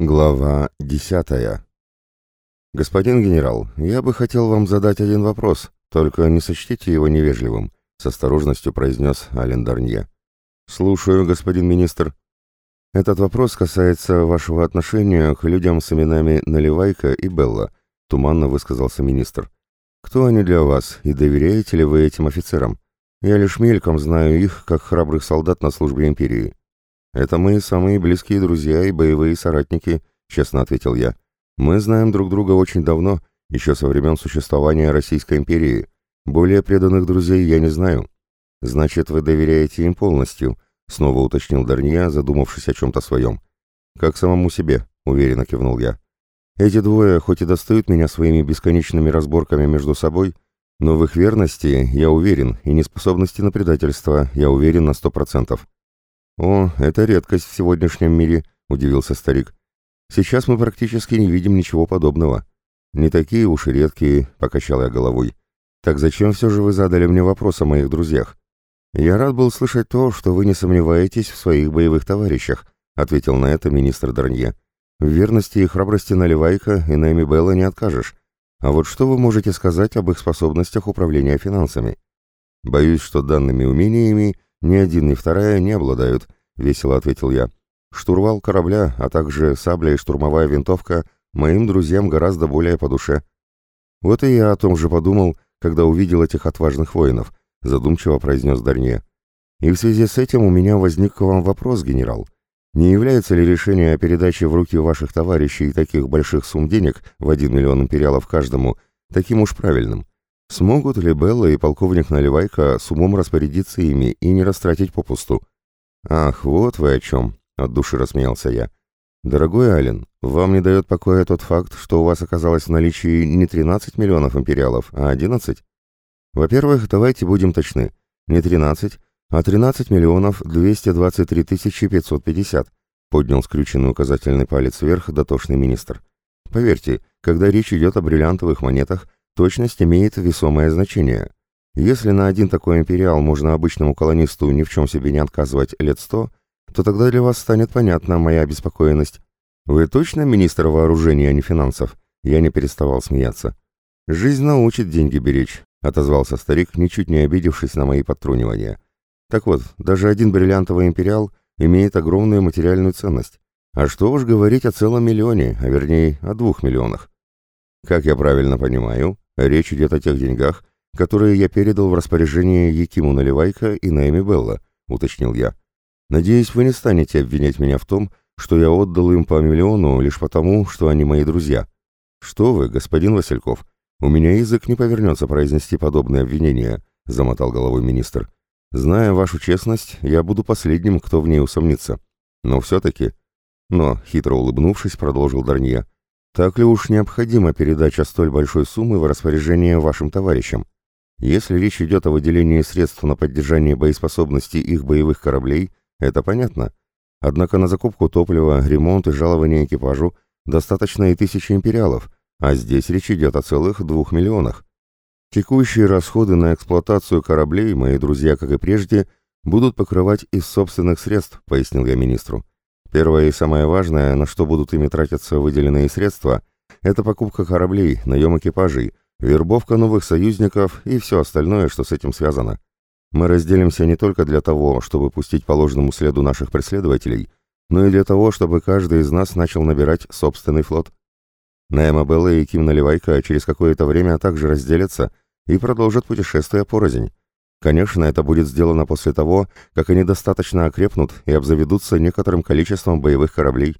Глава десятая. «Господин генерал, я бы хотел вам задать один вопрос, только не сочтите его невежливым», — с осторожностью произнес Ален Дарнье. «Слушаю, господин министр. Этот вопрос касается вашего отношения к людям с именами Наливайка и Белла», — туманно высказался министр. «Кто они для вас, и доверяете ли вы этим офицерам? Я лишь мельком знаю их, как храбрых солдат на службе империи». «Это мои самые близкие друзья и боевые соратники», — честно ответил я. «Мы знаем друг друга очень давно, еще со времен существования Российской империи. Более преданных друзей я не знаю». «Значит, вы доверяете им полностью», — снова уточнил Дарния, задумавшись о чем-то своем. «Как самому себе», — уверенно кивнул я. «Эти двое хоть и достают меня своими бесконечными разборками между собой, но в их верности я уверен, и неспособности на предательство я уверен на сто процентов». «О, это редкость в сегодняшнем мире», — удивился старик. «Сейчас мы практически не видим ничего подобного». «Не такие уж и редкие», — покачал я головой. «Так зачем все же вы задали мне вопрос о моих друзьях?» «Я рад был слышать то, что вы не сомневаетесь в своих боевых товарищах», — ответил на это министр Дранье. «В верности и храбрости Наливайка и Найми Белла не откажешь. А вот что вы можете сказать об их способностях управления финансами?» «Боюсь, что данными умениями «Ни один, ни вторая не обладают», — весело ответил я. «Штурвал корабля, а также сабля и штурмовая винтовка моим друзьям гораздо более по душе». «Вот и я о том же подумал, когда увидел этих отважных воинов», — задумчиво произнес Дарнье. «И в связи с этим у меня возник к вам вопрос, генерал. Не является ли решение о передаче в руки ваших товарищей таких больших сумм денег в один миллион империалов каждому таким уж правильным?» Смогут ли Белла и полковник Наливайка с умом распорядиться ими и не растратить попусту? «Ах, вот вы о чем!» — от души рассмеялся я. «Дорогой Ален, вам не дает покоя тот факт, что у вас оказалось в наличии не 13 миллионов империалов, а 11? Во-первых, давайте будем точны. Не 13, а 13 миллионов 223 тысячи 550», — поднял скрюченный указательный палец вверх дотошный министр. «Поверьте, когда речь идет о бриллиантовых монетах, Точность имеет весомое значение. Если на один такой империал можно обычному колонисту ни в чем себе не отказывать лет сто, то тогда для вас станет понятна моя обеспокоенность. Вы точно министр вооружения, а не финансов? Я не переставал смеяться. Жизнь научит деньги беречь, отозвался старик, ничуть не обидевшись на мои подтрунивания. Так вот, даже один бриллиантовый империал имеет огромную материальную ценность. А что уж говорить о целом миллионе, а вернее о двух миллионах. Как я правильно понимаю, Речь идет о тех деньгах, которые я передал в распоряжение Якиму Наливайка и Наэми Белла, уточнил я. Надеюсь, вы не станете обвинять меня в том, что я отдал им по миллиону лишь потому, что они мои друзья. Что вы, господин Васильков, у меня язык не повернется произнести подобные обвинения, замотал головой министр. Зная вашу честность, я буду последним, кто в ней усомнится. Но все-таки... Но, хитро улыбнувшись, продолжил Дарнье, так ли уж необходима передача столь большой суммы в распоряжение вашим товарищам? Если речь идет о выделении средств на поддержание боеспособности их боевых кораблей, это понятно. Однако на закупку топлива, ремонт и жалование экипажу достаточно и тысячи империалов, а здесь речь идет о целых двух миллионах. Текущие расходы на эксплуатацию кораблей, мои друзья, как и прежде, будут покрывать из собственных средств, пояснил я министру. Первое и самое важное, на что будут ими тратиться выделенные средства, это покупка кораблей, наем экипажей, вербовка новых союзников и все остальное, что с этим связано. Мы разделимся не только для того, чтобы пустить по ложному следу наших преследователей, но и для того, чтобы каждый из нас начал набирать собственный флот. Наэма Белла и Ким Наливайка через какое-то время также разделятся и продолжат путешествие порознь. Конечно, это будет сделано после того, как они достаточно окрепнут и обзаведутся некоторым количеством боевых кораблей.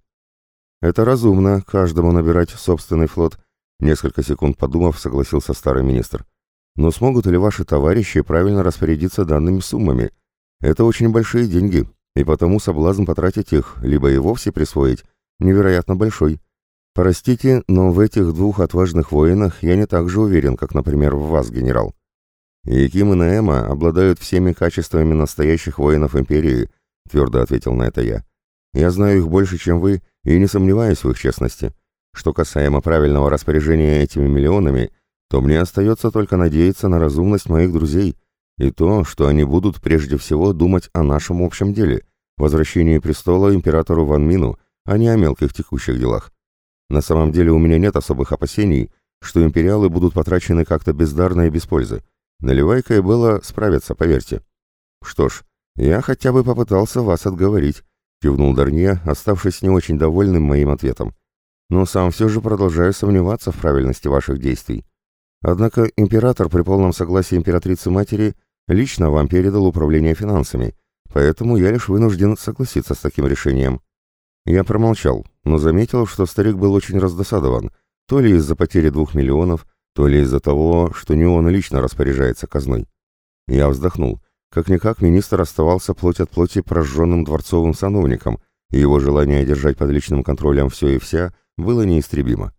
Это разумно, каждому набирать собственный флот, несколько секунд подумав, согласился старый министр. Но смогут ли ваши товарищи правильно распорядиться данными суммами? Это очень большие деньги, и потому соблазн потратить их, либо и вовсе присвоить, невероятно большой. Простите, но в этих двух отважных воинах я не так же уверен, как, например, в вас, генерал. «Яким и Наэма обладают всеми качествами настоящих воинов Империи», — твердо ответил на это я. «Я знаю их больше, чем вы, и не сомневаюсь в их честности. Что касаемо правильного распоряжения этими миллионами, то мне остается только надеяться на разумность моих друзей и то, что они будут прежде всего думать о нашем общем деле — возвращении престола императору Ван Мину, а не о мелких текущих делах. На самом деле у меня нет особых опасений, что империалы будут потрачены как-то бездарно и без пользы. Наливайка и Белла справятся, поверьте. Что ж, я хотя бы попытался вас отговорить, кивнул Дарнье, оставшись не очень довольным моим ответом. Но сам все же продолжаю сомневаться в правильности ваших действий. Однако император при полном согласии императрицы-матери лично вам передал управление финансами, поэтому я лишь вынужден согласиться с таким решением. Я промолчал, но заметил, что старик был очень раздосадован, то ли из-за потери двух миллионов, то ли из-за того, что не он лично распоряжается казной. Я вздохнул. Как-никак министр оставался плоть от плоти прожженным дворцовым сановником, и его желание держать под личным контролем все и вся было неистребимо.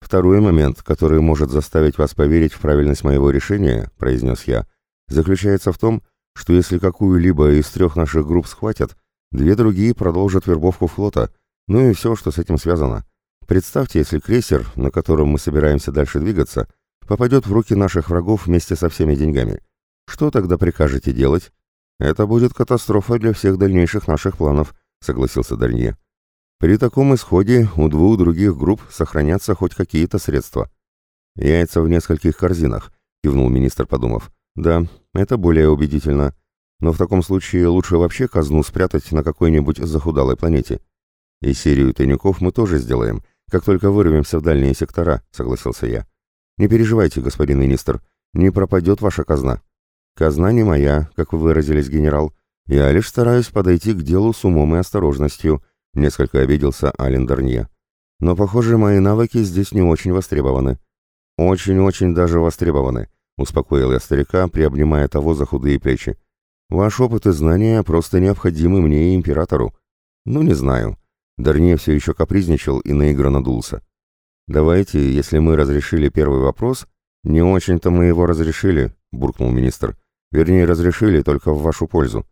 «Второй момент, который может заставить вас поверить в правильность моего решения», — произнес я, — заключается в том, что если какую-либо из трех наших групп схватят, две другие продолжат вербовку флота, ну и все, что с этим связано. Представьте, если крейсер, на котором мы собираемся дальше двигаться, попадет в руки наших врагов вместе со всеми деньгами. Что тогда прикажете делать? Это будет катастрофа для всех дальнейших наших планов, согласился Дарнье. При таком исходе у двух других групп сохранятся хоть какие-то средства. Яйца в нескольких корзинах, кивнул министр, подумав. Да, это более убедительно. Но в таком случае лучше вообще казну спрятать на какой-нибудь захудалой планете. И серию тайников мы тоже сделаем, как только вырвемся в дальние сектора, согласился я. Не переживайте, господин министр, не пропадет ваша казна. Казна не моя, как вы выразились, генерал. Я лишь стараюсь подойти к делу с умом и осторожностью, несколько обиделся Ален Дарнье. Но, похоже, мои навыки здесь не очень востребованы. Очень-очень даже востребованы, успокоил я старика, приобнимая того за худые плечи. Ваш опыт и знания просто необходимы мне и императору. Ну, не знаю. Дарнье все еще капризничал и наигранно дулся. «Давайте, если мы разрешили первый вопрос...» «Не очень-то мы его разрешили», — буркнул министр. «Вернее, разрешили только в вашу пользу.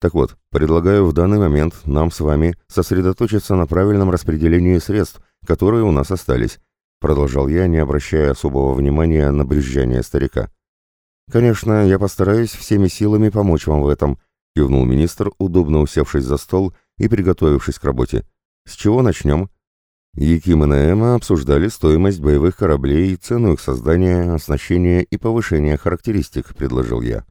Так вот, предлагаю в данный момент нам с вами сосредоточиться на правильном распределении средств, которые у нас остались», — продолжал я, не обращая особого внимания на брюзжание старика. «Конечно, я постараюсь всеми силами помочь вам в этом», — кивнул министр, удобно усевшись за стол и приготовившись к работе. С чего начнем? Яким и Наэма обсуждали стоимость боевых кораблей, цену их создания, оснащения и повышения характеристик, предложил я.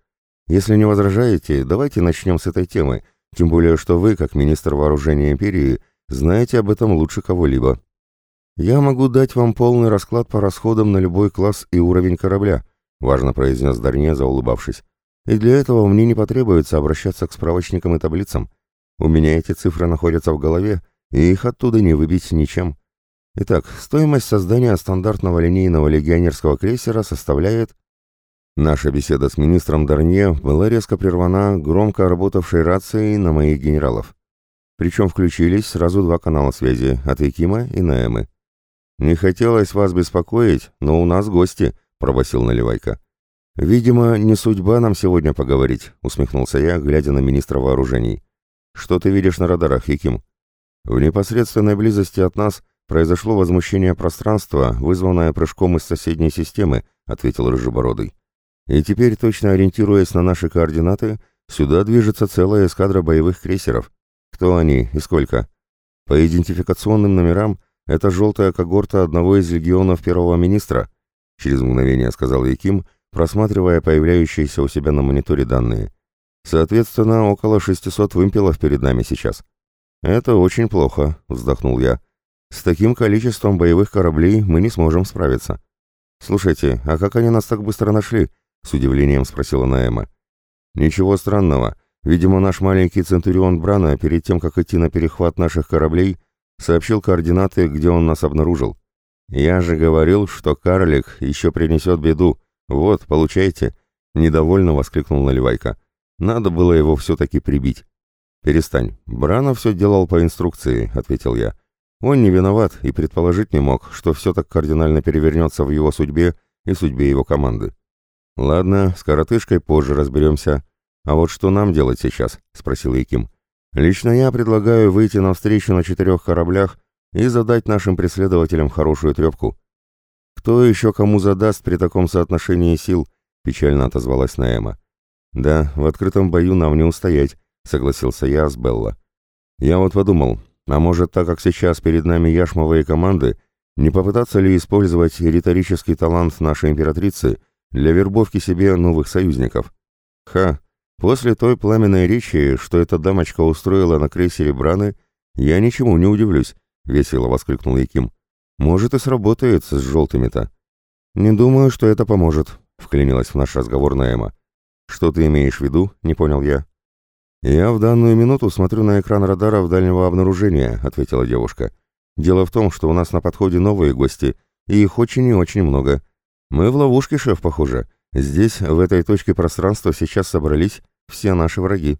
Если не возражаете, давайте начнем с этой темы, тем более что вы, как министр вооружения империи, знаете об этом лучше кого-либо. Я могу дать вам полный расклад по расходам на любой класс и уровень корабля, важно произнес Дарне, заулыбавшись. И для этого мне не потребуется обращаться к справочникам и таблицам. У меня эти цифры находятся в голове, и их оттуда не выбить ничем. Итак, стоимость создания стандартного линейного легионерского крейсера составляет... Наша беседа с министром Дарнье была резко прервана громко работавшей рацией на моих генералов. Причем включились сразу два канала связи от Якима и Наэмы. «Не хотелось вас беспокоить, но у нас гости», — пробасил Наливайка. «Видимо, не судьба нам сегодня поговорить», — усмехнулся я, глядя на министра вооружений. «Что ты видишь на радарах, Яким?» В непосредственной близости от нас произошло возмущение пространства, вызванное прыжком из соседней системы, ответил Рыжебородый. И теперь, точно ориентируясь на наши координаты, сюда движется целая эскадра боевых крейсеров. Кто они и сколько? По идентификационным номерам это желтая когорта одного из легионов первого министра, через мгновение сказал Яким, просматривая появляющиеся у себя на мониторе данные. Соответственно, около 600 вымпелов перед нами сейчас. «Это очень плохо», — вздохнул я. «С таким количеством боевых кораблей мы не сможем справиться». «Слушайте, а как они нас так быстро нашли?» — с удивлением спросила Наэма. «Ничего странного. Видимо, наш маленький Центурион Брана, перед тем, как идти на перехват наших кораблей, сообщил координаты, где он нас обнаружил. Я же говорил, что карлик еще принесет беду. Вот, получайте!» — недовольно воскликнул Наливайка. «Надо было его все-таки прибить». «Перестань. Бранов все делал по инструкции», — ответил я. «Он не виноват и предположить не мог, что все так кардинально перевернется в его судьбе и судьбе его команды». «Ладно, с коротышкой позже разберемся. А вот что нам делать сейчас?» — спросил Яким. «Лично я предлагаю выйти навстречу на четырех кораблях и задать нашим преследователям хорошую трепку». «Кто еще кому задаст при таком соотношении сил?» — печально отозвалась Наэма. «Да, в открытом бою нам не устоять», — согласился я с Белла. «Я вот подумал, А может, так как сейчас перед нами яшмовые команды, не попытаться ли использовать риторический талант нашей императрицы для вербовки себе новых союзников? Ха! После той пламенной речи, что эта дамочка устроила на крейсере Браны, я ничему не удивлюсь, — весело воскликнул Яким. Может, и сработает с желтыми-то. Не думаю, что это поможет, — вклинилась в наш разговор Наэма. Что ты имеешь в виду? — не понял я. «Я в данную минуту смотрю на экран радаров дальнего обнаружения», — ответила девушка. «Дело в том, что у нас на подходе новые гости, и их очень и очень много. Мы в ловушке, шеф, похоже. Здесь, в этой точке пространства, сейчас собрались все наши враги».